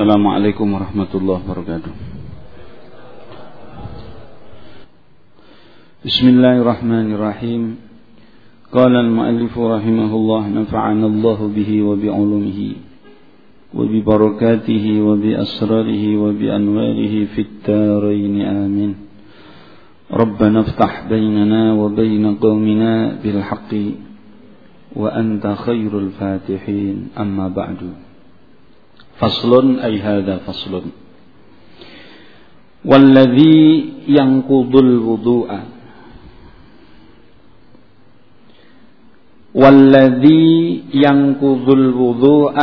السلام عليكم ورحمة الله وبركاته بسم الله الرحمن الرحيم قال المؤلف رحمه الله نفعنا الله به وبعلومه وببركاته وبأسراره وبأنواره في الدارين آمين ربنا افتح بيننا وبين قومنا بالحق وأنت خير الفاتحين أما بعد فصل أي هذا فصل والذي ينقض الوضوء والذي ينقض الوضوء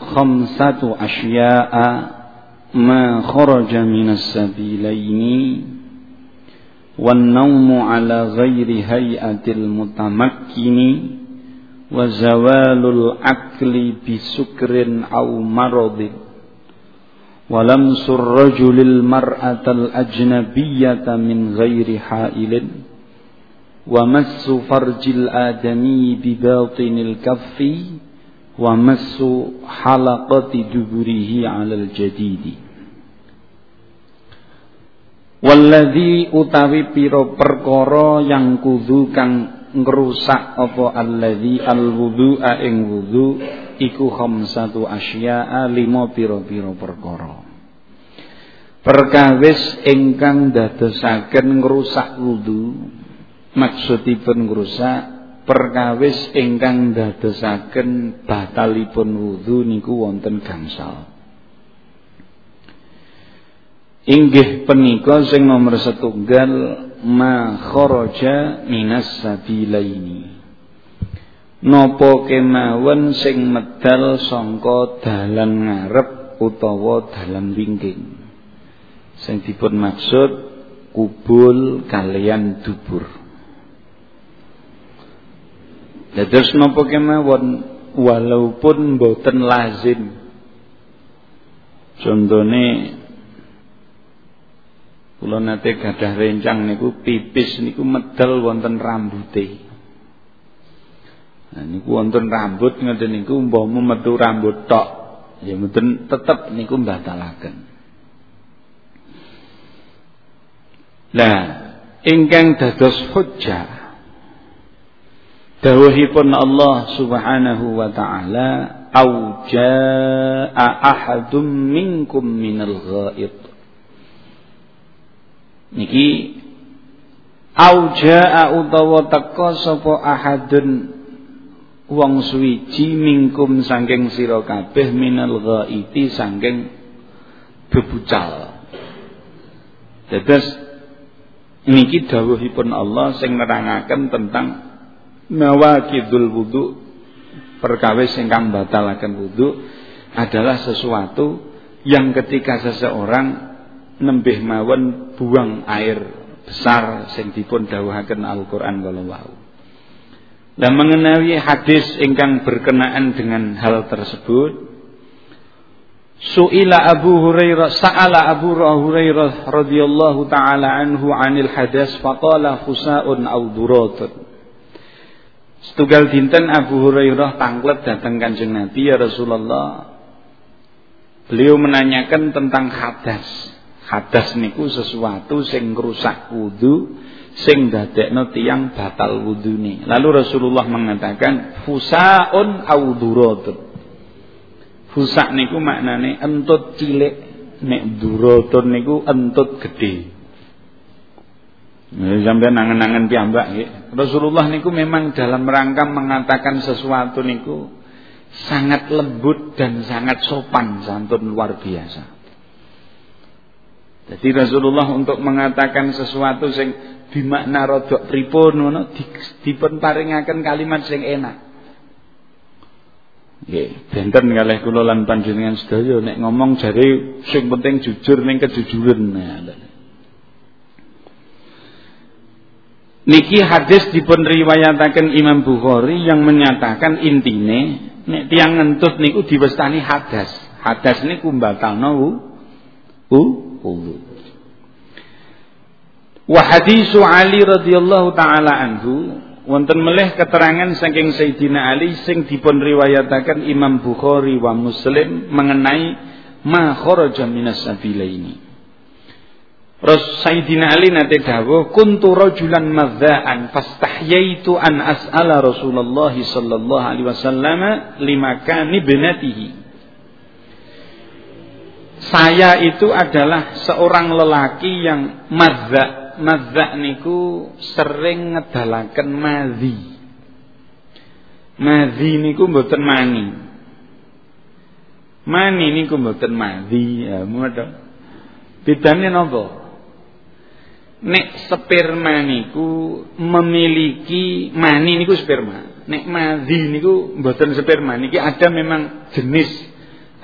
خمسة أشياء ما خرج من السبيلين wa zawalul akli bisukrin au maradin. Wa lamsur mar'atal ajnabiyyata min ghairi ha'ilin. Wa massu farjil adami bi batinil kaffi. Wa massu halaqati duburihi 'alal jadidi. Utawi piro perkoro yang kudu kang ngrusak apa alladzi alwudu'a ing wudu iku khamsatu asya'a lima pira-pira perkara. Perkawis ingkang dadosaken ngrusak wudu maksudipun ngrusak perkawis ingkang dadosaken batalipun wudu niku wonten gangsal. Inggih punika sing nomor setunggal ma kharaja minas sabilaini. Napa kemawon sing medal sangka dalan ngarep utawa dalan wingking? Sing dipun maksud kubul kalian dubur. Dados napa kemawon walaupun boten lazim. Contone Kula nate gadah rencang niku pipis niku medal wonten rambute. Nah niku wonten rambut ngoten niku umpama metu rambut tok ya mboten tetep niku mbatalaken. Lah ingkang dados hujjah dawuhipun Allah Subhanahu wa taala au jaa ahadum minkum minal ghaid Niki auja utawa teka sapa ahadun wong suwiji mingkum saking sira kabeh minal ghaiti saking bebucal. Dados niki dawuhipun Allah sing nerangaken tentang nawakidul wudu perkawis ingkang batalaken wudu adalah sesuatu yang ketika seseorang nembih mawon buang air besar sing dipun dawuhaken Al-Qur'an wau. Dan mengenai hadis ingkang berkenaan dengan hal tersebut Su'ila Abu Hurairah sa'ala Abu Hurairah radhiyallahu taala anhu 'anil hadas faqala fusa'un aw duratun. Setugal dinten Abu Hurairah tanglet datang Kanjeng Nabi ya Rasulullah. Beliau menanyakan tentang hadas Hadas niku sesuatu sing ngrusak wudu, sing dadekno tiyang batal wudune. Lalu Rasulullah mengatakan fusaun auduratun. Fusak niku maknane entut cilik, nek duratun niku entut gede. Nah, sampai nangan-nangan piyambak nggih. Rasulullah niku memang dalam rangka mengatakan sesuatu niku sangat lembut dan sangat sopan santun luar biasa. Jadi Rasulullah untuk mengatakan sesuatu sing bimakna rodok pripun ngono dipun paringaken kalimat sing enak. Nggih, benten kalih kula lan panjenengan sedaya nek ngomong jare sing penting jujur ning kejujuran. Niki hadis dipun riwayataken Imam Bukhari yang menyatakan intine nek tiang ngentut niku diwestani hadas. Hadas niku batalno u wudu. Wa hadisu Ali radhiyallahu taala anhu wonten melih keterangan saking Sayyidina Ali sing dipun riwayataken Imam Bukhari wa Muslim mengenai ma kharaja minas sabilaini Ras Sayyidina Ali nate dawuh kuntu rajulan madza'an fastahyaitu an as'ala Rasulullah sallallahu alaihi wasallam limakan ibnatihi Saya itu adalah seorang lelaki yang madza madza niku sering ngedalaken madzi Madzi niku mboten mani Mani niku mboten madzi ya mudah Bedane napa? nek sperma niku memiliki mani niku sperma. Nek madhi niku mboten sperma. Niki ada memang jenis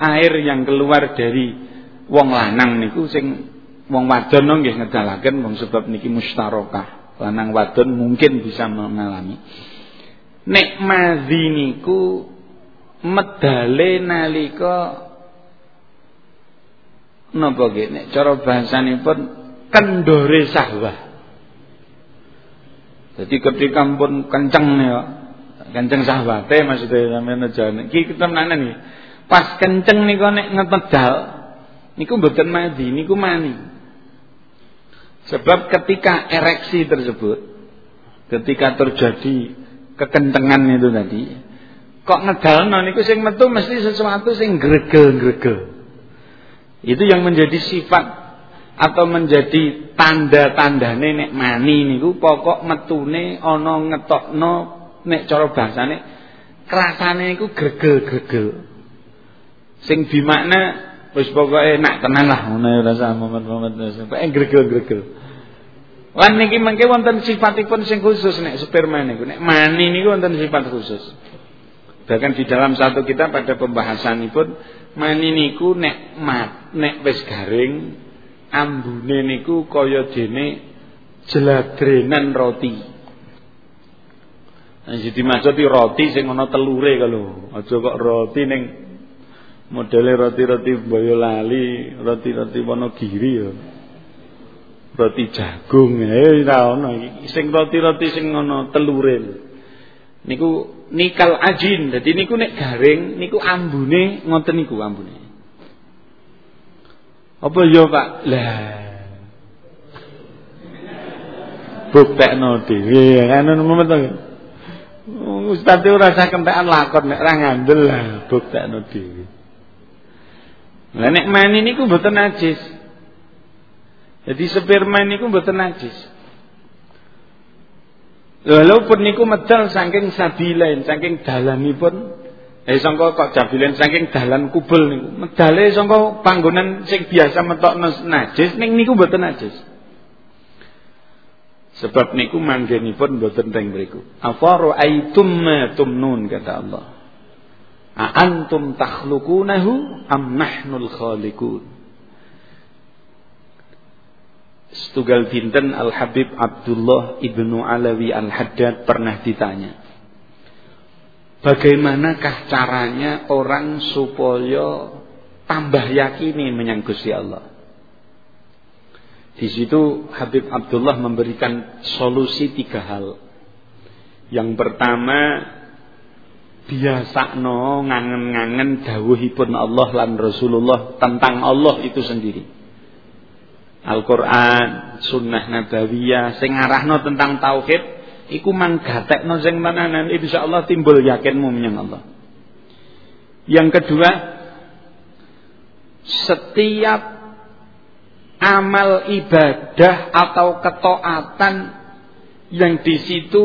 air yang keluar dari wong lanang niku sing wong wadon nggih ngedalaken wong sebab niki mustarokah. Lanang wadon mungkin bisa mengalami. Nek madhi niku medale nalika napa nggih nek cara bahasanipun kendore sahwah. Jadi ketika pun kenceng ya, kenceng sahwate maksudnya sampeyan aja. Iki tenanan iki. Pas kenceng niku nek ngepedal niku mboten madi, niku mani. Sebab ketika ereksi tersebut, ketika terjadi kekencengan itu tadi, kok ngedalno niku sing metu mesti sesuatu sing gregel-gregel. Itu yang menjadi sifat atau menjadi tanda-tanda nek mani niku pokok metune ana ngetokno nek cara bahasane krasane iku gregel-gregel. Sing dimakna wis pokoke enak tenan lah ngono ya rasa momen-momen pokoke gregel-gregel. Lan niki mengke wonten sifatipun sing khusus nek sperma niku nek mani niku wonten sifat khusus. Bahkan di dalam satu kita pada pembahasan pun mani niku nek mat nek wis garing ambune niku kaya dene jeladrenan roti. Nah, jadi maksud roti sing ana telure kalau aja kok roti ning modele roti-roti Boyolali, roti-roti Wonogiri ya. Roti jagung eh ora iki. Sing roti-roti sing ana telure. Niku nikal ajin. Dadi niku nek garing niku ambune ngoten niku ambune. Apa ya Pak? Lah. Buktekno dhewe kan momen to. Ustaz ora usah kentekan lakon nek ora ngandel lah buktekno dhewe. Lah nek mani niku mboten najis. Jadi sperma niku mboten najis. Walaupun niku medal saking sabilain, saking dalanipun Eh sangka kok jabilen saking dalan kubel niku. Medale sangka panggonan sing biasa metokno najis ning niku mboten najis. Sebab niku manggenipun mboten teng mriku. Afaru aitum tumnun kata Allah. Antum takhluqunahu am nahnul khaliqun. Setugal dinten Al Habib Abdullah ibnu Alawi Al Haddad pernah ditanya Bagaimanakah caranya orang supaya tambah yakini menyang Gusti Allah? Di situ Habib Abdullah memberikan solusi tiga hal. Yang pertama biasa no ngangen-ngangen dawuhipun Allah lan Rasulullah tentang Allah itu sendiri. Al-Qur'an, sunnah nabawiyah sing arahno tentang tauhid iku man gatekno sing tenanan insyaallah timbul yakinmu menyang Allah. Yang kedua, setiap amal ibadah atau ketaatan yang di situ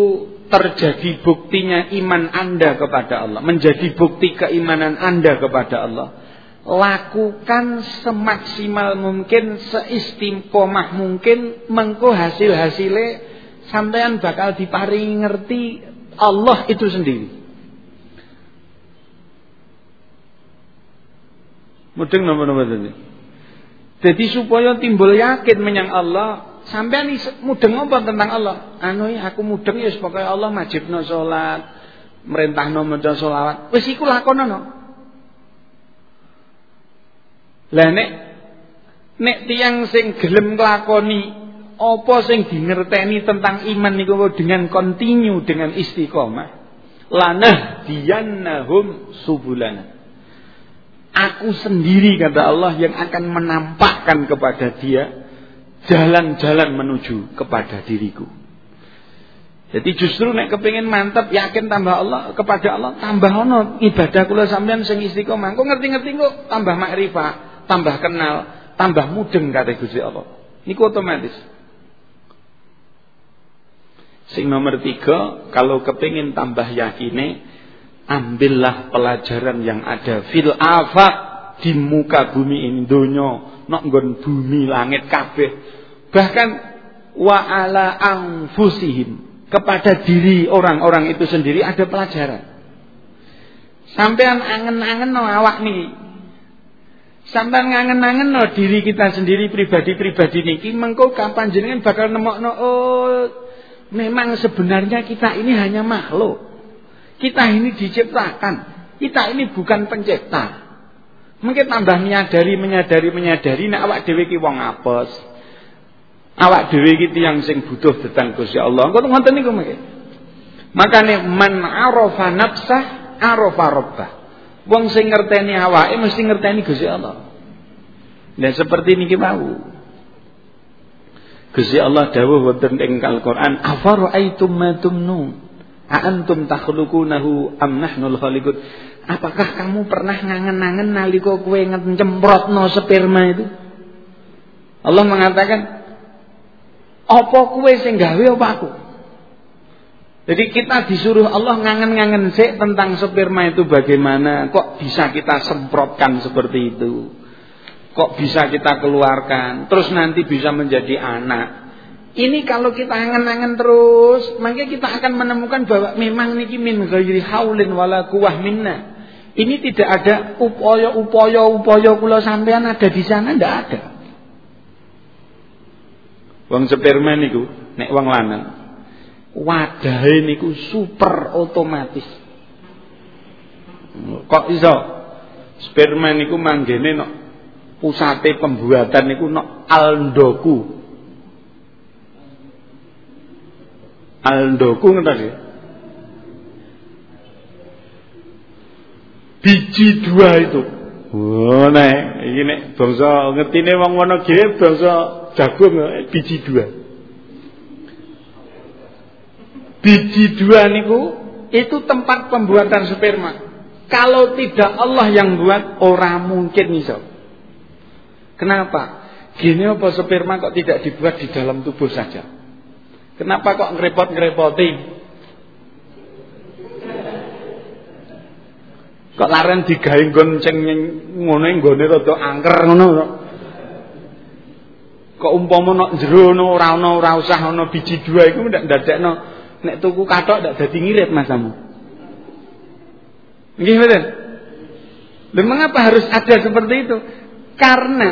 terjadi buktinya iman Anda kepada Allah, menjadi bukti keimanan Anda kepada Allah. Lakukan semaksimal mungkin, seistiqomah mungkin, mengko hasil-hasilnya sampean bakal diparingi ngerti Allah itu sendiri. Mudeng napa-napa. Jadi supaya timbul yakin menyang Allah, sampean mudeng apa tentang Allah? Anu ya aku mudeng ya supaya Allah majibno salat, merintahno maca selawat. Wis iku lakonono. Lah nek nek tiyang sing gelem nglakoni apa sing dingerteni tentang iman niku dengan kontinu dengan istiqomah lanah diyannahum subulana Aku sendiri kata Allah yang akan menampakkan kepada dia jalan-jalan menuju kepada diriku. Jadi justru nek kepingin mantap yakin tambah Allah kepada Allah tambah ono ibadah kula sampean sing istiqomah. Kok ngerti-ngerti kok tambah makrifah, tambah kenal, tambah mudeng kata Gusti Allah. Niku otomatis. Sing nomor tiga, kalau kepingin tambah yakine, ambillah pelajaran yang ada fil afaq di muka bumi ini donya nok nggon bumi langit kabeh bahkan wa ala kepada diri orang-orang itu sendiri ada pelajaran sampean angen-angen no awak niki sampean ngangen-angen no diri kita sendiri pribadi-pribadi niki mengko kapan jenengan bakal nemokno oh memang sebenarnya kita ini hanya makhluk kita ini diciptakan. Kita ini bukan pencipta. Mungkin tambah menyadari, menyadari, menyadari. Nah awak dewi ki wong apes. Awak dewi ki yang sing butuh tentang Gusti Allah. Engko ngoten niku mungkin. Makane man arafa nafsah arafa rabbah. Wong sing ngerteni awake mesti ngerteni Gusti Allah. Dan seperti niki mau. Gusti Allah dawuh wonten ing Al-Qur'an, "Afara'aitum ma tumnun?" Aantum takhluqunahu am nahnul khaliqun? Apakah kamu pernah ngangen-ngangen nalika kowe ngecemprotno sperma itu? Allah mengatakan, "Apa kowe sing gawe apa aku?" Jadi kita disuruh Allah ngangen-ngangen sik tentang sperma itu bagaimana, kok bisa kita semprotkan seperti itu? Kok bisa kita keluarkan, terus nanti bisa menjadi anak. Ini kalau kita angen-angen terus, maka kita akan menemukan bahwa memang niki min ghairi haulin wala kuwah minna. Ini tidak ada upaya-upaya upaya kula sampean ada di sana ndak ada. Wong sperma niku nek wong lanang wadahe niku super otomatis. Kok iso? Sperma niku manggene nok pusate pembuatan niku nok aldoku Aldoku ngerti ya? Biji dua itu. Oh, nek iki nek bangsa ngertine wong Wonogiri bangsa jagung eh, biji dua. Biji dua niku itu tempat pembuatan sperma. Kalau tidak Allah yang buat, orang mungkin iso. Kenapa? Gini apa sperma kok tidak dibuat di dalam tubuh saja? Kenapa kok ngerepot-ngerepoti? Kok laren digawe nggon sing ngono nggone rada angker ngono kok. Kok umpama nek jero ono ora ono ora usah ono biji dua iku ndak ndadekno nek tuku kathok ndak dadi ngirit masamu. Nggih mboten? Dan mengapa harus ada seperti itu? Karena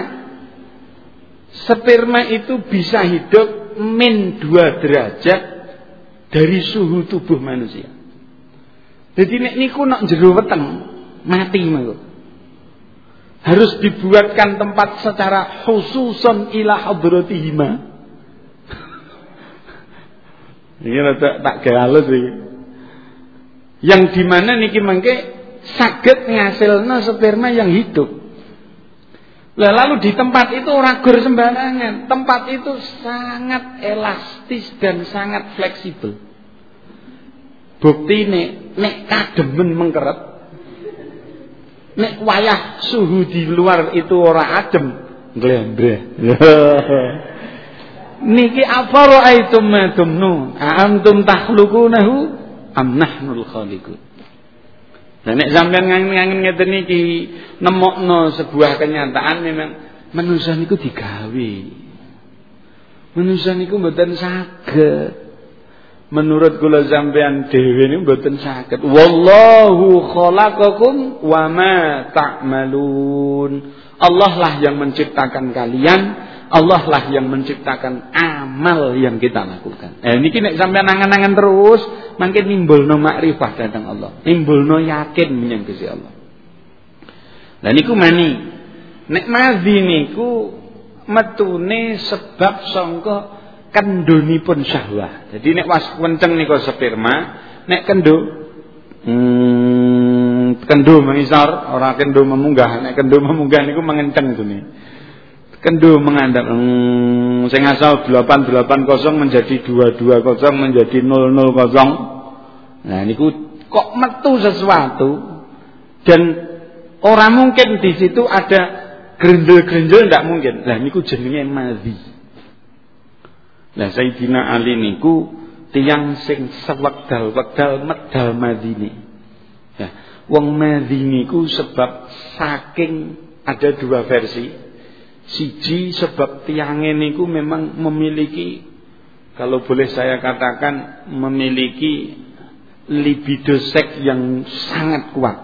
sperma itu bisa hidup min dua derajat dari suhu tubuh manusia. Jadi nek niku nak jero weteng mati mengko. Harus dibuatkan tempat secara khususon ila hadratihima. Ini rada tak galus iki. Yang di mana niki mengke saged ngasilna sperma yang hidup. Lah lalu di tempat itu ragur sembarangan. Tempat itu sangat elastis dan sangat fleksibel. Bukti nek nek kademen mengkeret. Nek wayah suhu di luar itu ora adem, glembreh. Niki afara'aitum ma tumnun? Antum takhluqunahu am nahnul khaliqun? Nah nek sampean ngangen-ngangen ngeten iki nemokno sebuah kenyataan memang manusia niku digawe. Manusia niku mboten saged. Menurut kula sampean dhewe niku mboten saged. Wallahu khalaqakum wa ma ta'malun. Allah lah yang menciptakan kalian Allah lah yang menciptakan amal yang kita lakukan. Eh niki nek sampean angan-angan terus, mungkin nimbulno makrifah datang Allah. Nimbulno yakin menyang Gusti Allah. Lah niku mani. Nek madhi niku metune sebab sangka kendhonipun syahwat. Jadi nek was kenceng niku sperma, nek kendo hmm, kendo mengisor, orang kendo memunggah, nek kendo memunggah niku mengenceng nih. Kendo mengandap hmm, sing asal 880 menjadi 220 menjadi 000. Nah niku kok metu sesuatu dan orang mungkin di situ ada gerendel-gerendel tidak mungkin. Nah niku jenenge madhi. Nah Sayyidina Ali niku tiang sing sewekdal-wekdal medal madini. Ya, wong madini ku sebab saking ada dua versi. Siji sebab tiang niku memang memiliki kalau boleh saya katakan memiliki libido seks yang sangat kuat.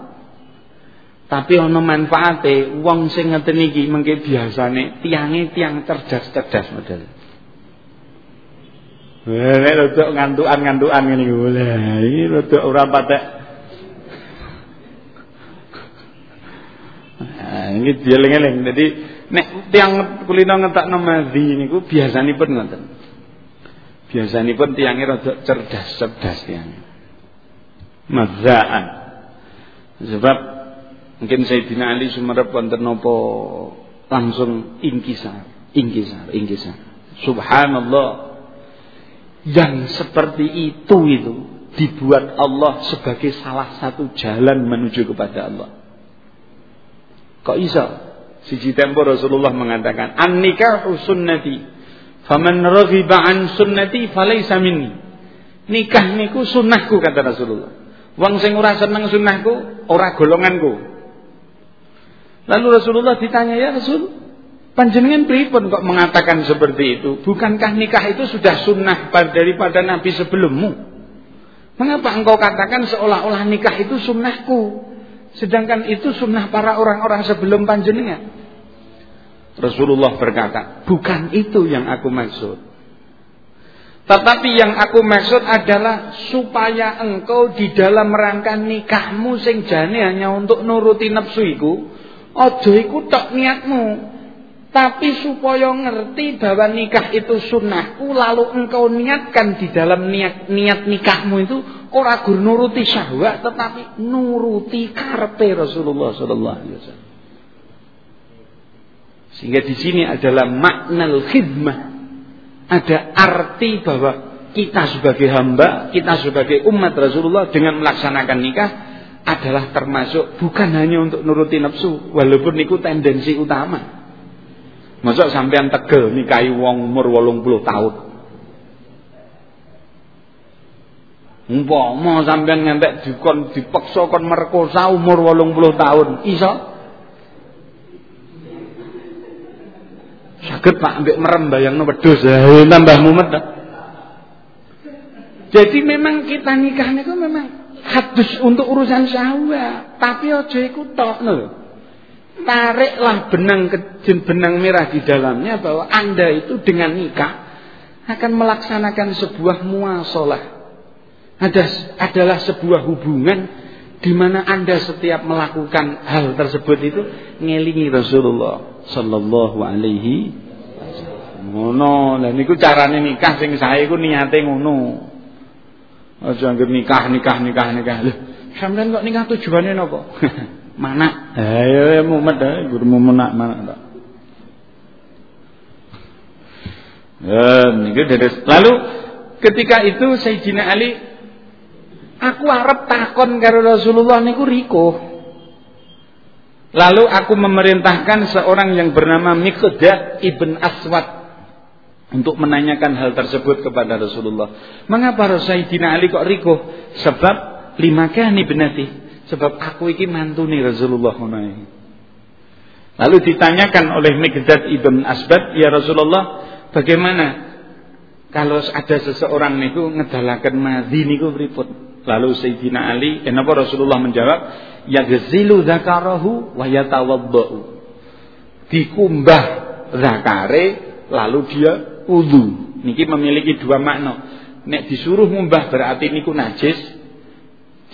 Tapi ono manfaate wong sing ngeten iki mengke biasane tiange tiang cerdas-cerdas model. Nek rodok ngantukan-ngantukan ngene iki. Lah iki rodok ora patek Nah, ini dieling-eling. Jadi Nek tiang kulino ngetakno madhi niku biasanipun ngoten. Biasanipun tiange rada cerdas, cerdas tiang. Madzaan. Sebab mungkin Sayyidina Ali sumerep wonten napa langsung ingkisar, ingkisar, ingkisar. Subhanallah. Yang seperti itu itu dibuat Allah sebagai salah satu jalan menuju kepada Allah. Kok bisa? Siji tempo Rasulullah mengatakan, "An-nikahu sunnati. Faman raghiba an sunnati falaysa minni." Nikah niku sunnahku kata Rasulullah. Wong sing ora seneng sunnahku, ora golonganku. Lalu Rasulullah ditanya, "Ya Rasul, panjenengan pripun kok mengatakan seperti itu? Bukankah nikah itu sudah sunnah daripada Nabi sebelummu? Mengapa engkau katakan seolah-olah nikah itu sunnahku?" Sedangkan itu sunnah para orang-orang sebelum panjenengan. Rasulullah berkata, bukan itu yang aku maksud. Tetapi yang aku maksud adalah supaya engkau di dalam rangka nikahmu sing jane hanya untuk nuruti nafsu iku, aja iku tok niatmu. Tapi supaya ngerti bahwa nikah itu sunnahku lalu engkau niatkan di dalam niat niat nikahmu itu ora gur nuruti syahwat tetapi nuruti karpe Rasulullah sallallahu alaihi wasallam. Sehingga di sini adalah makna khidmah. Ada arti bahwa kita sebagai hamba, kita sebagai umat Rasulullah dengan melaksanakan nikah adalah termasuk bukan hanya untuk nuruti nafsu, walaupun itu tendensi utama. Masuk sampean tegel nikahi wong umur 80 tahun. Umpama sampean ngantek dikon dipaksa kon merkosa umur 80 tahun, iso? Saged Pak ambek merem bayangno wedhus, eh, tambah mumet. Jadi memang kita nikah niku memang hadus untuk urusan syahwat, tapi aja iku tok lho tariklah benang benang merah di dalamnya bahwa Anda itu dengan nikah akan melaksanakan sebuah muasalah. Ada adalah sebuah hubungan di mana Anda setiap melakukan hal tersebut itu ngelingi Rasulullah sallallahu alaihi wasallam. Ngono, lha niku carane nikah sing sae iku niate ngono. Aja nikah nikah nikah nikah. Lho, kok nikah tujuannya napa? Mana? Ayo ya mumet ya, guru menak mana tak. Ya, Lalu ketika itu Sayyidina Ali aku harap takon karo Rasulullah niku riko. Lalu aku memerintahkan seorang yang bernama Miqdad ibn Aswad untuk menanyakan hal tersebut kepada Rasulullah. Mengapa Sayyidina Ali kok riko? Sebab lima kani benati Sebab aku iki mantune Rasulullah ngono Lalu ditanyakan oleh Mikdad ibn Asbad, "Ya Rasulullah, bagaimana kalau ada seseorang niku ngedalaken madhi niku pripun?" Lalu Sayyidina Ali, kenapa Rasulullah menjawab, "Ya gazilu zakarahu wa yatawaddau." Dikumbah zakare lalu dia wudu. Niki memiliki dua makna. Nek disuruh ngumbah berarti niku najis,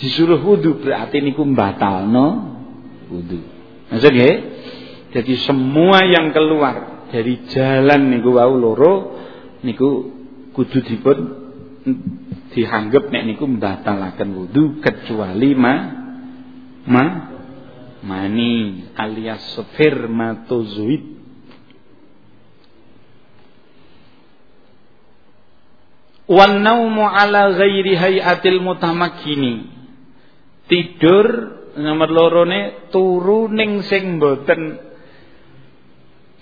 disuruh wudhu berarti niku batalno wudhu. Maksud nggih? Jadi semua yang keluar dari jalan niku wau loro niku kudu dipun dianggap nek niku mbatalaken wudhu kecuali ma ma mani alias spermatozoid wan naumu ala ghairi hayatil mutamakkini tidur nomor lorone turu ning sing mboten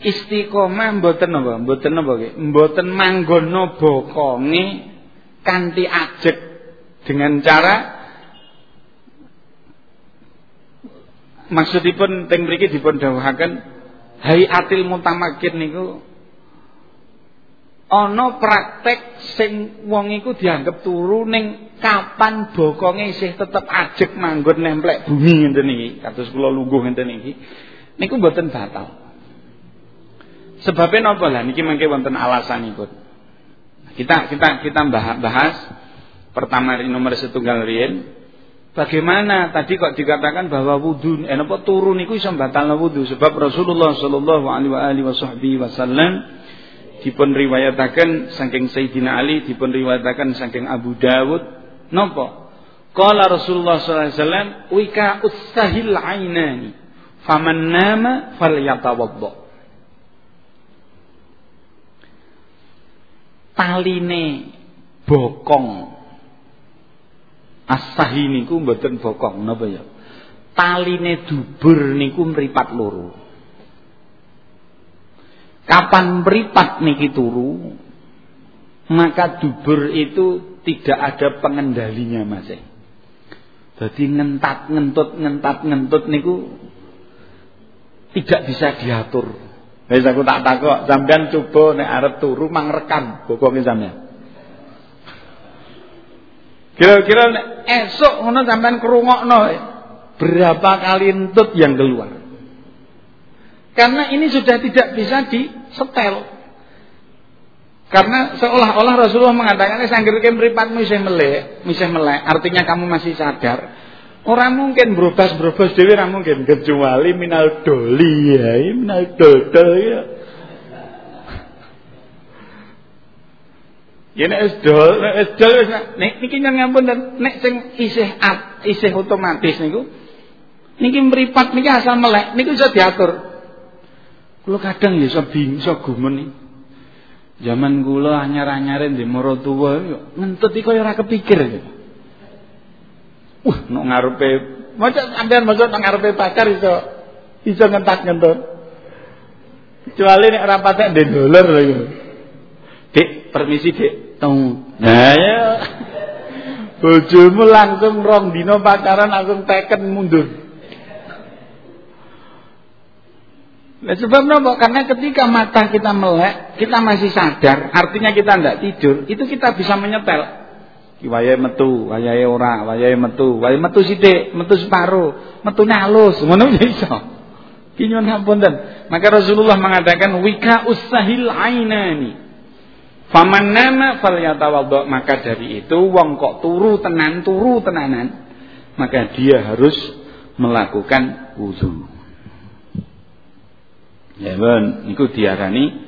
istiqomah mboten apa? Mboten apa nggih mboten manggono bokonge kanthi ajeg dengan cara maksudipun teng mriki dipun dawuhaken hayatil mutamakin niku ana praktek sing wong iku dianggap turu ning kapan bokonge isih tetep ajeg manggon nemplek bumi ngenten iki kados kula lungguh ngenten iki niku mboten batal. Sebabnya napa? Lah niki mangke wonten alasanipun. Kita kita kita bahas. Pertama nomor setunggal riyen. Bagaimana tadi kok dikatakan bahwa wudu eh napa turu niku iso batalno wudu? Sebab Rasulullah sallallahu alaihi wasallam dipun riwayataken saking Sayyidina Ali dipun riwayataken saking Abu Dawud. Napa Qala Rasulullah sallallahu alaihi wika ustahil ainani faman nama falyatawadda taline bokong. Asahi niku mboten bokong napa ya? Taline dubur niku mripat loro Kapan meripat niki turu, maka dubur itu tidak ada pengendalinya Mas. Jadi ngentat ngentut ngentat ngentut niku tidak bisa diatur. Wis aku tak takok, sampean coba nek arep turu mangrekam bokonge sampean. Kira-kira esok ngono sampean krungokno berapa kali entut yang keluar. Karena ini sudah tidak bisa disetel. Karena seolah-olah Rasulullah mengatakan sangger mripat misih melek, misih melek, artinya kamu masih sadar. Orang mungkin berubah-berubah dewi orang mungkin kecuali minal doli ya, minal dodol ya. Ya nek dol, nek wis dol wis nek niki ngampun nek sing isih isih otomatis niku niki mripat niki asal melek niku bisa diatur. Kula kadang ya iso bingung iso gumen Zaman kula anyar-anyare di maratuwa ngentut iki kaya ora kepikir. Wah, nek ngarepe maca sampean maca nang ngarepe pacar iso iso ngentak-ngentut. Kecuali nek ora patek ndek dolar lho iku. Dik, permisi Dik. Tong. Nah ya. Bojomu langsung rong dino pacaran langsung teken mundur. Nah, sebab? Karena ketika mata kita melek, kita masih sadar, artinya kita tidak tidur, itu kita bisa menyetel. Wayahe metu, wayahe ora, wayahe metu, wayahe metu sithik, metu separuh, metu halus, ngono iso. Ki nyuwun dan Maka Rasulullah mengatakan wika usahil ainani. Faman nama falyatawaddo maka dari itu wong kok turu tenan turu tenanan maka dia harus melakukan wudu. Ya ben niku diarani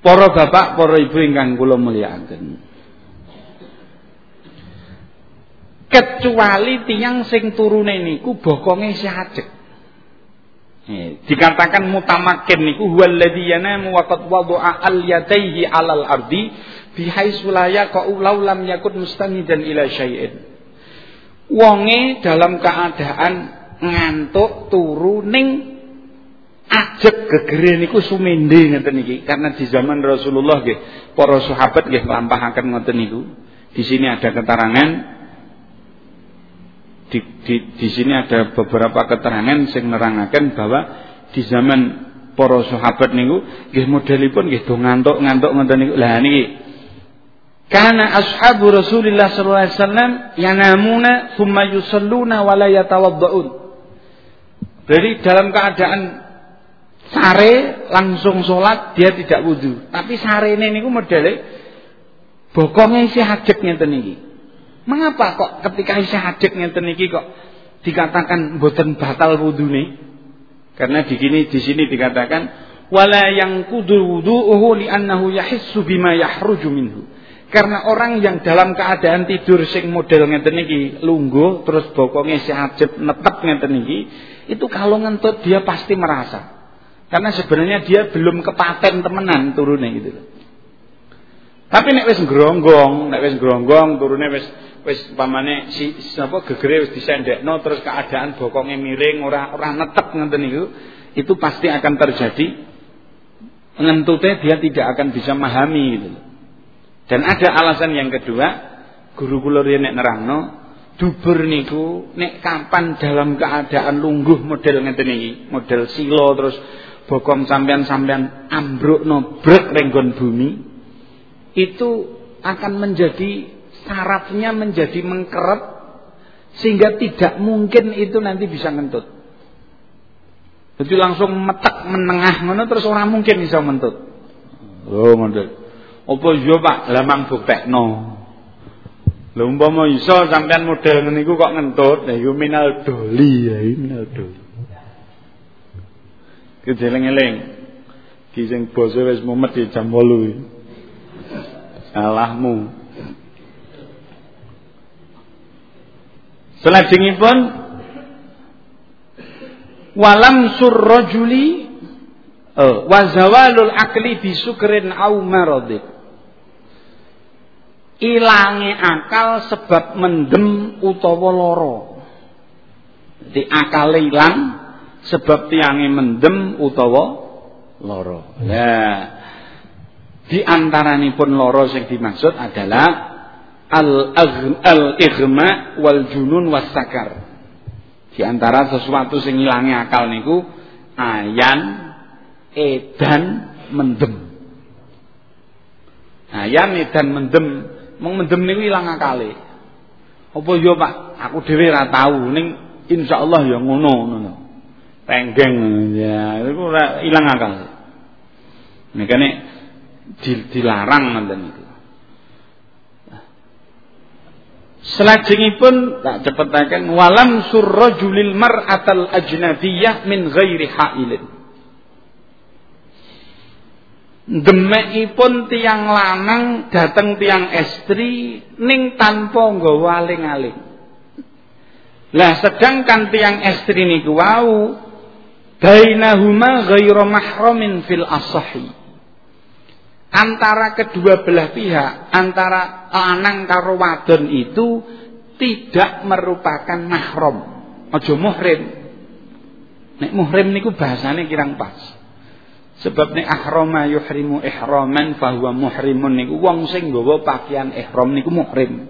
Para bapak, para ibu ingkang kula mulyakaken. Kecuali tiang sing turune niku bokonge isih ajeg. Eh, dikatakan mutamakin niku huwallazi yanamu wa qad wada'a al-yadayhi 'alal ardi bihaitsu la yaqa'u law lam yakun mustanidan ila syai'in wonge dalam keadaan ngantuk turu ning ajeg gegere niku sumende ngeten iki. Karena di zaman Rasulullah nggih para sahabat nggih nglampahaken ngoten niku di sini ada keterangan di, di, di sini ada beberapa keterangan sing nerangaken bahwa di zaman para sahabat niku nggih modelipun nggih do ngantuk-ngantuk ngoten niku. Lah niki karena ashabu Rasulullah alaihi wasallam yanamuna thumma yusalluna wa la yatawaddaun. Jadi dalam keadaan sare langsung sholat dia tidak wudhu. Tapi sare ini niku modele bokongnya isi hajek ngeten. Mengapa kok ketika isi hajek ngeten kok dikatakan boten batal nih? Karena di sini di sini dikatakan wala yang kudu wudu'uhu li annahu yahissu bima yahruju minhu Karena orang yang dalam keadaan tidur sing model ngeten iki lungguh terus bokonge si ajeb netep ngeten iki, itu kalau ngentut dia pasti merasa. Karena sebenarnya dia belum kepaten temenan turunnya gitu Tapi nek wis ngronggong, nek wis ngronggong turune wis wis pamane si apa gegere wis disendekno terus keadaan bokonge miring ora ora netep ngeten niku, itu pasti akan terjadi. Ngentutnya dia tidak akan bisa memahami gitu dan ada alasan yang kedua, guru kula nek nerangno, dubur niku nek kapan dalam keadaan lungguh model ngeten iki, model silo terus bokong sampean-sampean ambrukno brek renggon bumi, itu akan menjadi sarafnya menjadi mengkeret sehingga tidak mungkin itu nanti bisa ngentut. Jadi langsung metek menengah ngono terus orang mungkin bisa ngentut. Oh, ngentut. Apa iya Pak, lah mang buktekno. Lha umpama iso sampean model ngene iku kok ngentut, ya iku minal doli ya, minal doli. Kejeleng-eleng. Ki sing basa wis mumet di jam 8. Salahmu. Selajengipun walam surrajuli oh, wa zawalul akli bisukrin au maradid ilange akal sebab mendem utawa lara. Di akal ilang sebab tiange mendem utawa lara. Nah, di antaranipun lara sing dimaksud adalah al al ighma wal junun was sakar. Di antara sesuatu sing ilange akal niku ayan, edan, mendem. Ayan, edan, mendem Mung mendem niku ilang akale. Apa ya Pak, aku dhewe ora tau ning insyaallah ya ngono ngono. Tenggeng ya iku ora ilang akal. Makane dilarang ngoten niku. Selajengipun tak cepetaken walam surrajulil mar'atal ajnabiyah min ghairi hailin. Demekipun tiang lanang dateng tiang estri ning tanpa nggawa aling-aling. Lah sedangkan tiang estri niku wau bainahuma ghairu mahramin fil asahi. Antara kedua belah pihak, antara lanang karo wadon itu tidak merupakan mahram. Aja muhrim. Nek muhrim niku bahasane kirang pas. Sebab nek ahrama yuhrimu ihraman fahuwa muhrimun niku wong sing nggawa pakaian ihram niku muhrim.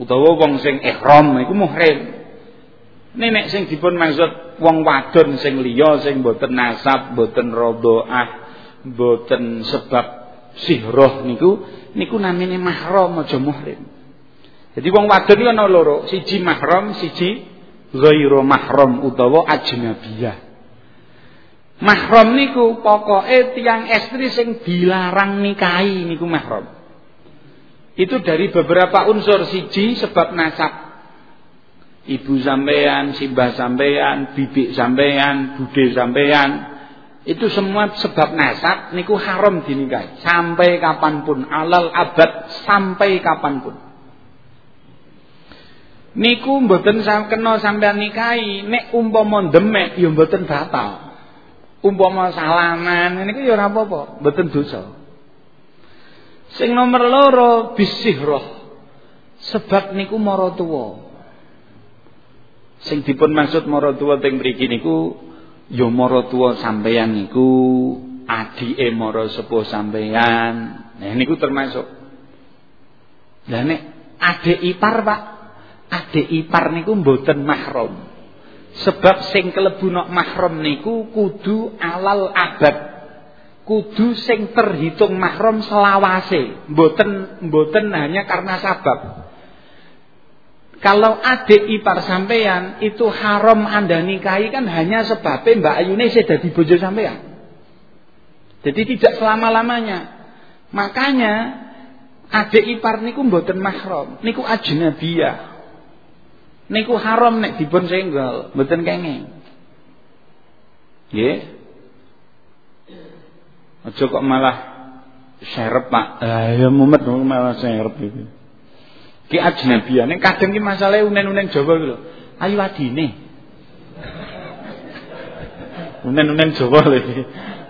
Utawa wong sing ihram niku muhrim. Nek sing dipun maksud wong wadon sing liya sing boten nasab, boten radhaah, boten sebab sihroh niku niku namine mahram aja muhrim. Jadi wong wadon iki ana loro, siji mahram, siji ghairu mahram utawa ajnabiyah. Mahram niku pokoke tiang estri sing dilarang nikahi niku mahram. Itu dari beberapa unsur siji sebab nasab. Ibu sampean, simbah sampean, bibik sampean, bude sampean, itu semua sebab nasab niku haram dinikahi sampai kapan pun alal abad sampai kapan pun. Niku mboten kena sampean nikahi nek umpama demek ya mboten batal umpama salaman niku ya ora apa-apa, mboten dosa. Sing nomor loro bisihroh. Sebab niku mara tuwa. Sing dipun maksud mara tuwa teng mriki niku ya mara tuwa sampeyan niku adike mara sepuh sampeyan. Nah niku termasuk. Lah nek adik ipar Pak, adik ipar niku mboten mahram. Sebab sing kelebu nok mahram niku kudu alal abad. Kudu sing terhitung mahram selawase, mboten mboten hanya karena sabab. Kalau adik ipar sampean itu haram Anda nikahi kan hanya sebabnya Mbak Ayune sudah bojo sampean. Jadi tidak selama-lamanya. Makanya adik ipar niku mboten mahram, niku ajnabiyah niku haram nek dipun senggol, mboten kenging. Nggih. Aja kok malah serep Pak. Ah ya mumet malah serep iki. Ki ajnabian ning kadang ki masalahe unen-unen Jawa iki lho. Ayu adine. Unen-unen Jawa lho iki.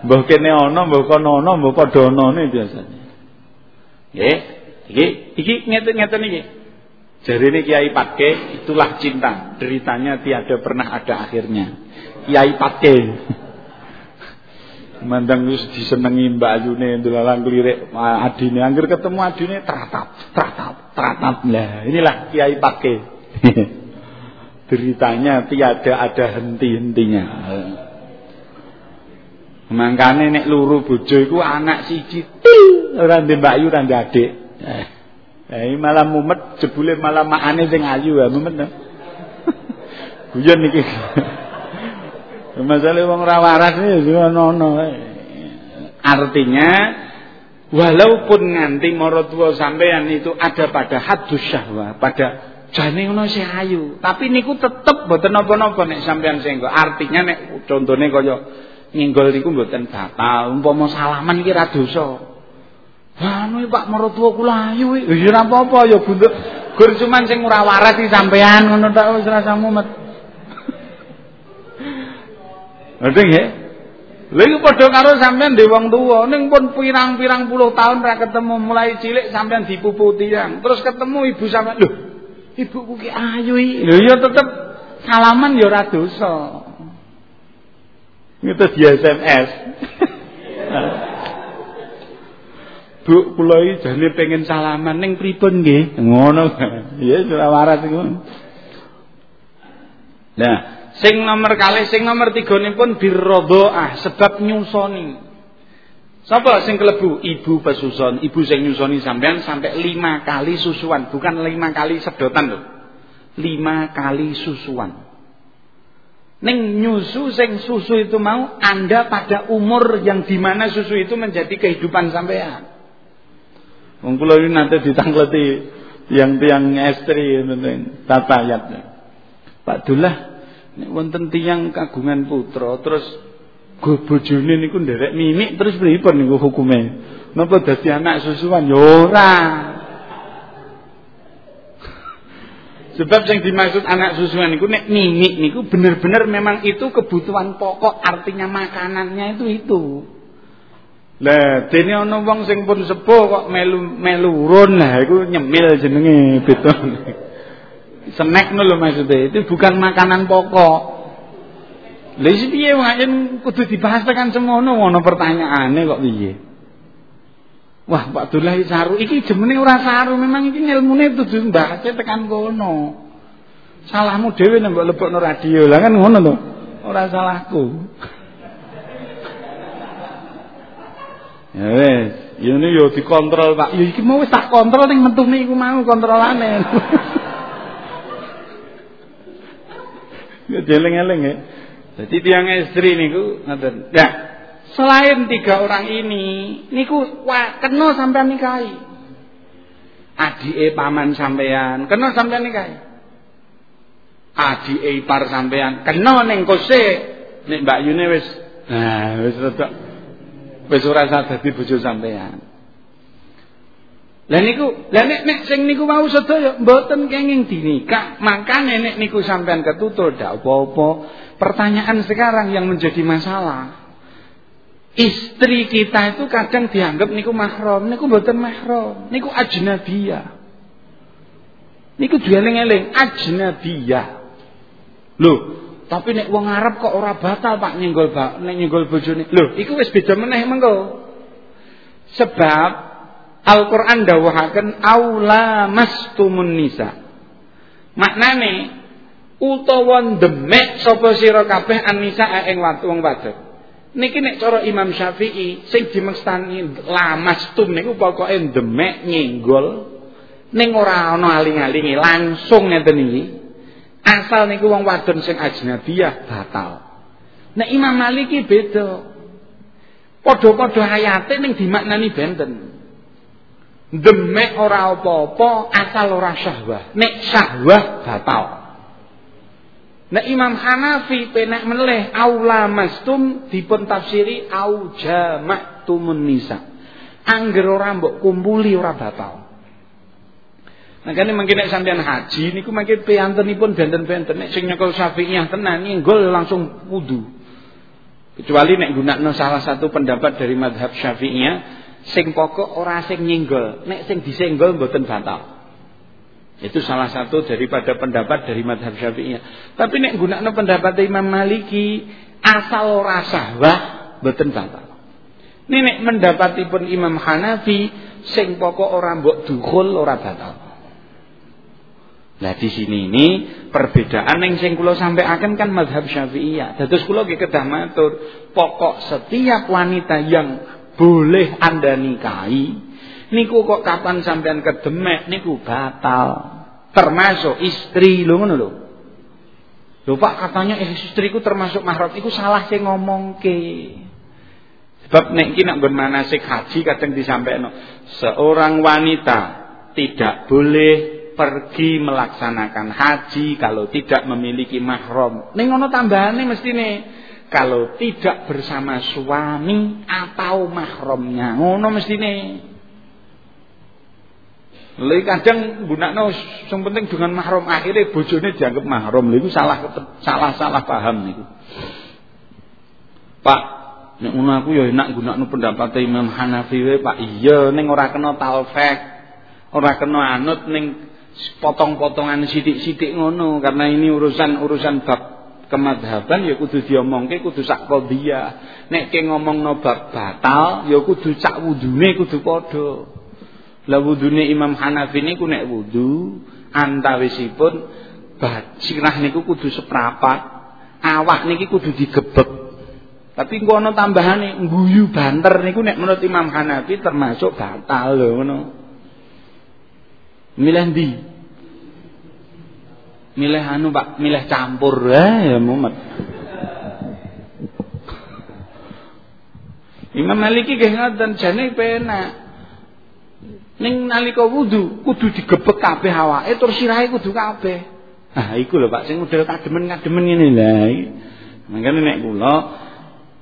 Mbah kene ana, mbah kono ana, mbah padha anane biasanya. Nggih, iki iki ngeten-ngeten iki. Jarine Kiai Patke itulah cinta, deritanya tiada pernah ada akhirnya. Kiai Patke. Mandang wis disenengi Mbak Ayune ndolalang klirik adine angger ketemu adine tratap tratap tratap lah inilah Kiai Patke. Deritanya tiada ada henti-hentinya. Mangkane nek luru bojo iku anak siji ora ndek Mbak Ayu ora ndek adik. Eh malah mumet jebule malah makane sing ayu ya mumet. Guyon iki. Masalah wong ora waras iki ono Artinya walaupun nganti maratuwa sampean itu ada pada hadus syahwah, pada jane ngono sing ayu, tapi niku tetep mboten napa-napa nek sampean sing Artinya nek contone kaya Nginggol niku mboten batal. Umpama salaman iki ra dosa. Anu Pak mertua kula ayu. Ya ora apa-apa ya bunduk. Gur cuman sing ora waras iki sampean ngono tok wis rasa mumet. Ngerti nggih? Lha iku padha karo sampean dhe wong tuwa, ning pun pirang-pirang puluh tahun ra ketemu mulai cilik sampean dipuputi yang. Terus ketemu ibu sampean, lho, ibuku ki ayu iki. Lho ya tetep salaman ya ora dosa. Itu di SMS. Bu kula iki jane pengen salaman ning pripun nggih? Ngono. Ya ora waras iku. Nah, sing nomor kali sing nomor tiga ini pun birrodhoah sebab nyusoni. Sapa sing kelebu? Ibu pesusun, ibu sing nyusoni sampean sampai lima kali susuan, bukan lima kali sedotan loh. Lima kali susuan. Neng nyusu sing susu itu mau Anda pada umur yang di mana susu itu menjadi kehidupan sampean. Wong kula ini nanti ditangkleti yang tiang estri tata ayatnya. Pak Dullah nek wonten tiang kagungan putra terus go bojone niku nderek mimik terus pripun niku hukume? Napa dadi anak susuan? Ya. Sebab yang dimaksud anak susuan itu nek mimik niku bener-bener memang itu kebutuhan pokok artinya makanannya itu itu. Lah dene ana wong sing pun sepuh kok melu melurun lah iku nyemil jenenge beda. Snack lho maksudnya itu bukan makanan pokok. Lha iki piye wong kudu dibahas tekan semono ngono pertanyaane kok piye? Wah, Pak Dullah saru iki jenenge ora saru, memang iki ilmune dudu mbahase tekan kono. Salahmu dhewe nek mbok lebokno radio. Lah kan ngono to. Ora salahku. Ya wis, ya ini yo dikontrol, Pak. Ya iki mau wis tak kontrol ning mentune iku mau kontrolane. ya jeleng-eleng ya. Jadi tiang istri niku ngoten. Ya, Selain tiga orang ini, niku wah kena sampean nikahi. Adike paman sampean, kena sampean nikahi. Adike ipar sampean, kena ning kose. Nek Mbak Yune wis nah wis rada wis ora usah dadi bojo sampean. Lah niku, lah nek nek sing niku mau sedaya mboten kenging dinikah, makane nek niku sampean ketutul ndak apa-apa. Pertanyaan sekarang yang menjadi masalah, Istri kita itu kadang dianggap niku mahram, niku mboten mahram, niku ajnabiyah. Niku dieling-eling ajnabiyah. Loh, tapi nek wong Arab kok ora batal Pak nyenggol Pak, nek nyenggol bojone. Loh, iku wis beda meneh mengko. Sebab Al-Qur'an dawuhaken aula mastumun nisa. Maknane utawa demek sapa sira kabeh an-nisa ing watu wong wadon. Niki nek cara Imam Syafi'i sing dimekstani lamastum niku pokoke demek nyenggol ning ora ana aling-alingi langsung ngeten iki. Asal niku wong wadon sing ajnabiyah batal. Nek Imam Maliki beda. Padha-padha ayate ning dimaknani benten. Demek ora apa-apa asal ora syahwah. Nek syahwah batal. Nah Imam Hanafi penak meneleh aula mastum dipun tafsiri au jama'tumun nisa. Angger ora mbok kumpuli ora batal. Makanya mungkin nek sampean haji niku mangke piyantenipun benten-benten nek sing nyekel Syafi'iyah tenan nggol langsung wudu. Kecuali nek gunakno salah satu pendapat dari madhab Syafi'iyah sing pokok ora sing nyenggol, nek sing disenggol mboten batal. Itu salah satu daripada pendapat dari madhab Syafi'iyah. Tapi nek gunakno pendapat Imam Maliki asal ora sahwah mboten batal. Nek mendapatipun Imam Hanafi sing pokok ora mbok dukhul ora batal. Nah di sini ini perbedaan yang sing kula sampaikan kan madhab syafi'iyah. Dados kula nggih kedah matur, pokok setiap wanita yang boleh anda nikahi niku kok kapan sampean kedemek niku batal. Termasuk istri lho ngono lho. Lho Pak katanya eh istriku termasuk mahram iku salah sing ngomongke. Sebab nek iki nek manasik haji kadang disampaikan seorang wanita tidak boleh pergi melaksanakan haji kalau tidak memiliki mahram. Ning ngono tambahane mestine kalau tidak bersama suami atau mahramnya. Ngono mestine. Lha kadang gunakno sing penting dengan mahram akhirnya bojone dianggap mahram. Lha salah salah salah paham niku. Pak, nek ngono aku ya enak gunakno pendapat Imam Hanafi Pak. Iya ning ora kena talfek. Ora kena anut ning potong-potongan sidik-sidik ngono karena ini urusan-urusan bab kemadhaban ya kudu diomongke kudu sak qadhiyah nek ke ngomongno bab batal ya kudu sak wudune kudu padha. Lah wudune Imam Hanafi niku nek wudu antawisipun sirah niku kudu seprapat awak niki kudu digebek tapi engko ana tambahane guyu banter niku nek menurut Imam Hanafi termasuk batal lho ngono Milih ndi? Milih anu Pak, milih campur. Eh ya mumet. Imam Maliki nggih ngoten jane penak. Ning nalika wudu kudu digebek kabeh awake terus sirahe kudu kabeh. Ah iku lho Pak sing model kademen-kademen ngene lha. Mangkane nek kula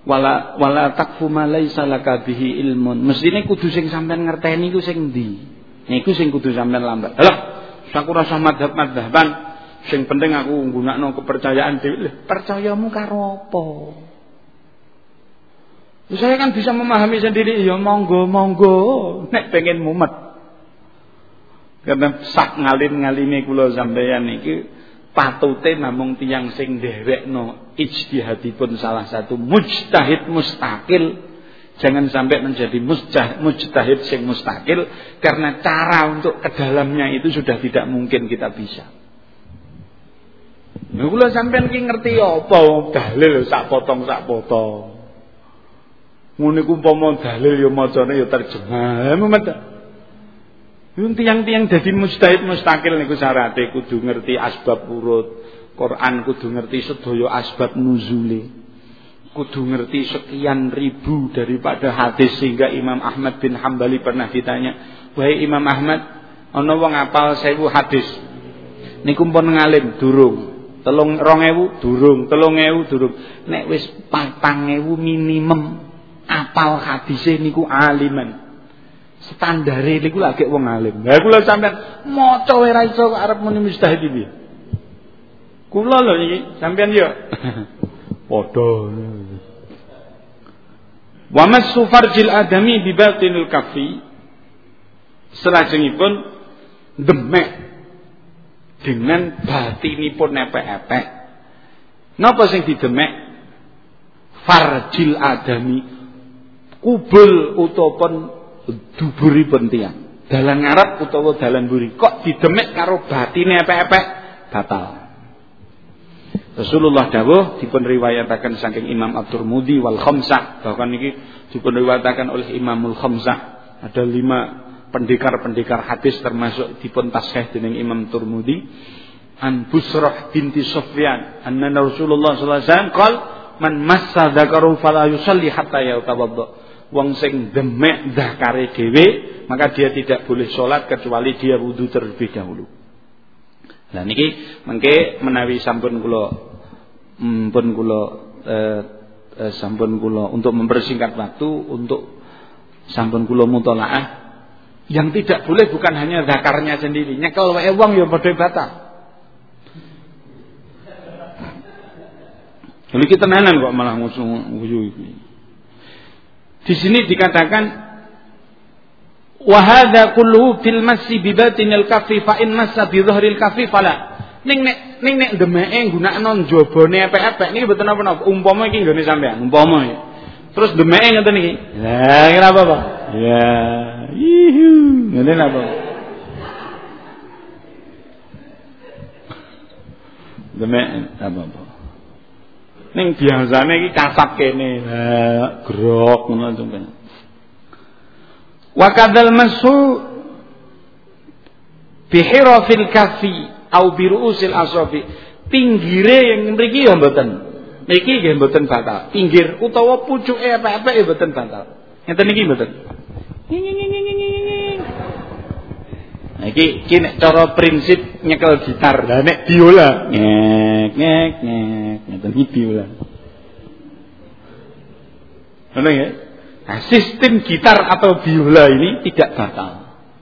wala wala takfu ma laisa laka ilmun. Mestine kudu sing sampean ngerteni iku sing ndi? Niku sing kudu sampean lambat. Lah, aku rasa madhab-madhaban sing penting aku nggunakno kepercayaan dhewe. Percayamu karo apa? Saya kan bisa memahami sendiri, ya monggo monggo nek pengen mumet. Karena sak ngalin-ngaline kula sampeyan iki patute namung tiyang sing ndherekno ijtihadipun salah satu mujtahid mustaqil Jangan sampai menjadi mujtahid sing mustakil karena cara untuk ke dalamnya itu sudah tidak mungkin kita bisa. Nah, kula sampean ki ngerti apa dalil sak potong sak potong. Ngono iku umpama dalil ya macane ya terjemah. Yung tiang-tiang dadi mujtahid mustakil niku syaraté kudu ngerti asbab urut. Quran kudu ngerti sedaya asbab nuzule kudu ngerti sekian ribu daripada hadis sehingga Imam Ahmad bin Hambali pernah ditanya, "Wahai Imam Ahmad, ana wong apal 1000 hadis. Niku pun ngalim durung. Telung rong ewu durung, telung ewu durung. Nek wis patang ewu minimum apal hadise niku aliman. Standare niku lagi wong alim. Lah kula sampean maca ora iso arep muni mustahil iki. Kula lho iki, sampean yo. Padha. Wa massu farjil adami bi batinil kafi. Selajengipun demek dengan batinipun epek-epek. Napa sing didemek? Farjil adami kubul utawa duburipun tiyang. Dalan ngarep utawa dalan buri. Kok didemek karo batine epek-epek? Batal. Rasulullah dawuh dipun riwayataken saking Imam At-Tirmidzi wal khamsah. Bahkan iki dipun riwayataken oleh Imamul Khamsah. Ada lima pendekar-pendekar hadis termasuk dipun tasih dening Imam Tirmidzi an Busrah binti Sufyan anna Rasulullah sallallahu alaihi wasallam qol man massa dzakaru fala yusalli hatta yatawadda. Wong sing demek zakare dhewe maka dia tidak boleh sholat kecuali dia wudu terlebih dahulu. Nah niki mengke menawi sampun kula pun kula eh, eh, sampun kula untuk mempersingkat waktu untuk sampun kula mutolaah yang tidak boleh bukan hanya zakarnya sendiri, nyekel wae wong ya padha batal. Jadi kita tenanan kok malah musuh guyu Di sini dikatakan wa hadza kulluhu fil massi bi batinil kaffi fa in massa bi dhahril kaffi fala. Ning nek ning nek demeke gunakno jabane epek-epek niki mboten napa-napa. Umpama iki nggone sampean, umpama ya. Terus demeke ngoten iki. Lah kenapa, Pak? Ya, ihu, ngene apa? Demek apa apa? Ning biasane iki kasak kene. Lah grok ngono sampeyan. Wa kadzal masu bihirafil kafi au biruusil asabi. Pinggire yang mriki ya mboten. Niki nggih mboten batal. Pinggir utawa pucuke apa-apa ya mboten batal. Ngeten niki mboten. Nah, iki nek cara prinsip nyekel gitar. Lah nek biola ngek ngek ngek ngeten iki biola. Ya. Nah, sistem gitar atau biola ini tidak batal.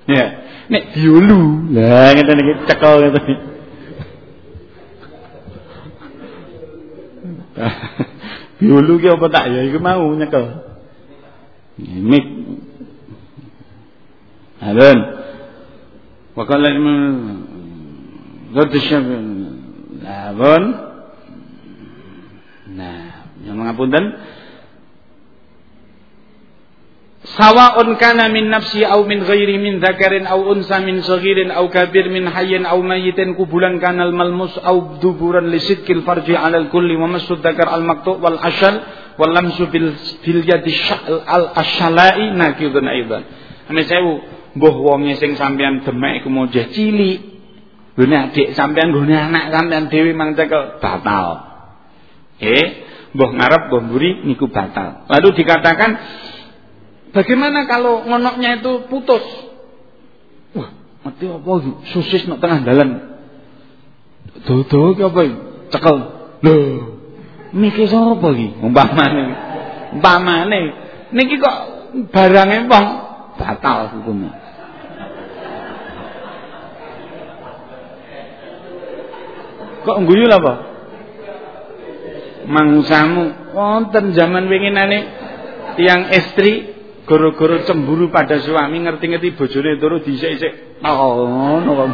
Ya. Nek biolu, lah ngeten iki cekel ngeten. Dulu ki apa tak ya iku mau nyekel. Mik. Alon. Wakala Gadu syab. Labon. Nah, yang mengapunten Sawa'un kana min nafsi au min ghairi min dzakarin au unsa min saghirin au kabir min hayyin au mayyitin kubulan kanal malmus au duburan li sidqil farji 'ala al-kulli wa masud dzakar al-maqtu' wal ashal wal lamsu bil bil yadi al ashalai nakidun aidan. Ane sewu mbuh wonge sing sampean demek iku mojeh cilik. Adik sampean nggone anak sampean dhewe mang cekel batal. Eh, mbuh ngarep mbuh mburi niku batal. Lalu dikatakan Bagaimana kalau ngonoknya itu putus? Wah, mati apa itu? Susis nak tengah jalan. Dodo ki apa iki? Cekel. Lho. Niki sapa iki? Umpamane. Umpamane. Niki kok barangnya wong batal hukumnya. Kok guyu apa? Mangsamu wonten zaman winginane tiang istri Goro-goro cemburu pada suami ngerti-ngerti bojone turu dhisik-isik. Oh, ngono kok.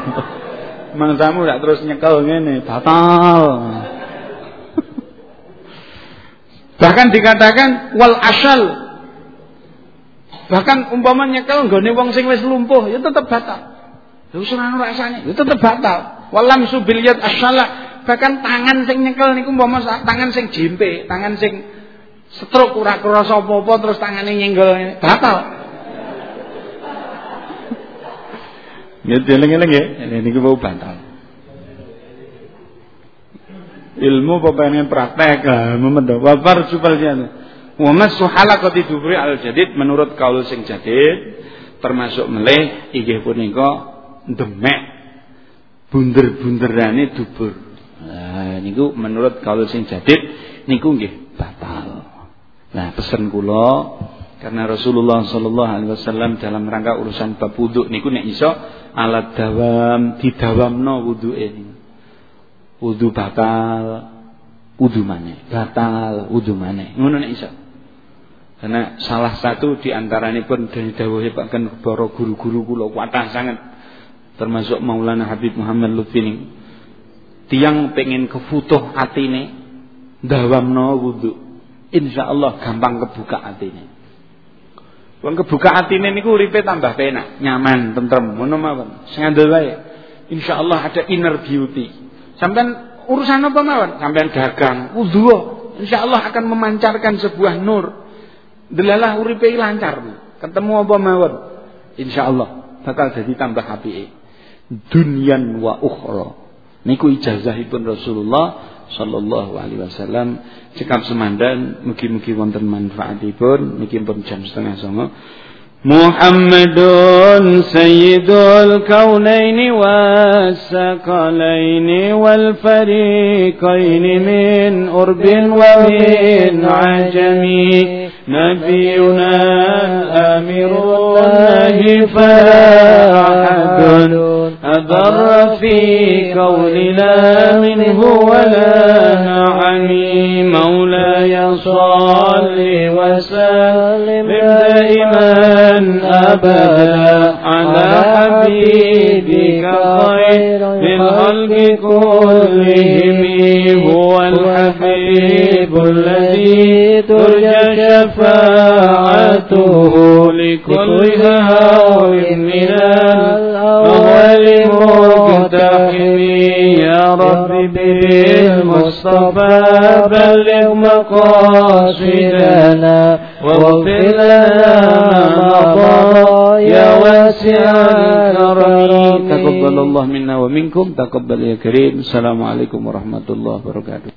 Mangsamu gak terus nyekel ngene, batal. Bahkan dikatakan wal asal. Bahkan umpama nyekel nggone wong sing wis lumpuh, ya tetep batal. Ya wis ora rasane, ya tetep batal. Walam subiliyat asalah. Bahkan tangan sing nyekel niku umpama tangan sing jimpe, tangan sing Stroke ora krasa apa-apa terus tangane nyenggol batal. Nggih eling-eling nggih, niku mau batal. Ilmu apa pengen praktek lah, memendo. Wafar supal jana. Wa masu halaqati dubri al jadid menurut kaul sing jadid termasuk meleh inggih punika demek bunder-bunderane dubur. Nah niku menurut kaul sing jadid niku nggih batal. Nah, pesan kula karena Rasulullah sallallahu alaihi wasallam dalam rangka urusan bab wudu niku nek iso alat dawam didawamno wuduke niku. Wudu batal, wudu maneh, batal, wudu maneh. Ngono nek iso. Karena salah satu di antaranya pun dari dawuhe Pak kan para guru-guru kula kuatah sangat termasuk Maulana Habib Muhammad Lutfi tiang pengen kefutuh atine dawamno wudu insya Allah gampang kebuka hatinya. Wong kebuka atine niku uripe tambah penak, nyaman, tentrem, ngono mawon. Sengandel wae. Allah ada inner beauty. Sampean urusan apa mawon? Sampean dagang, wudu. Allah akan memancarkan sebuah nur. Delalah uripe lancar. Ketemu apa mawon? Allah bakal jadi tambah apike. Dunyan wa ukhra. Niku ijazahipun Rasulullah sallallahu alaihi wasallam. Cekap semandan mugi-mugi wonten manfaatipun. Niki pun jam setengah songo. Muhammadun sayyidul kaunaini wasaqalaini wal fariqaini min urbin wa min ajami نبينا الأمير الله فلا أحد أضر في قولنا منه ولا نعني. مولاي صل وسلم أبدا على حبيبك خير للخلق كلهم. هو الحبيب الذي ترجى شفاعته لكل هول من الأول مقتحم يا رب بالمصطفى بلغ مقاصدنا واغفر لنا ما مضى يا واسع الكرم تقبل الله منا ومنكم. تقبل يا كريم. السلام عليكم ورحمة الله وبركاته.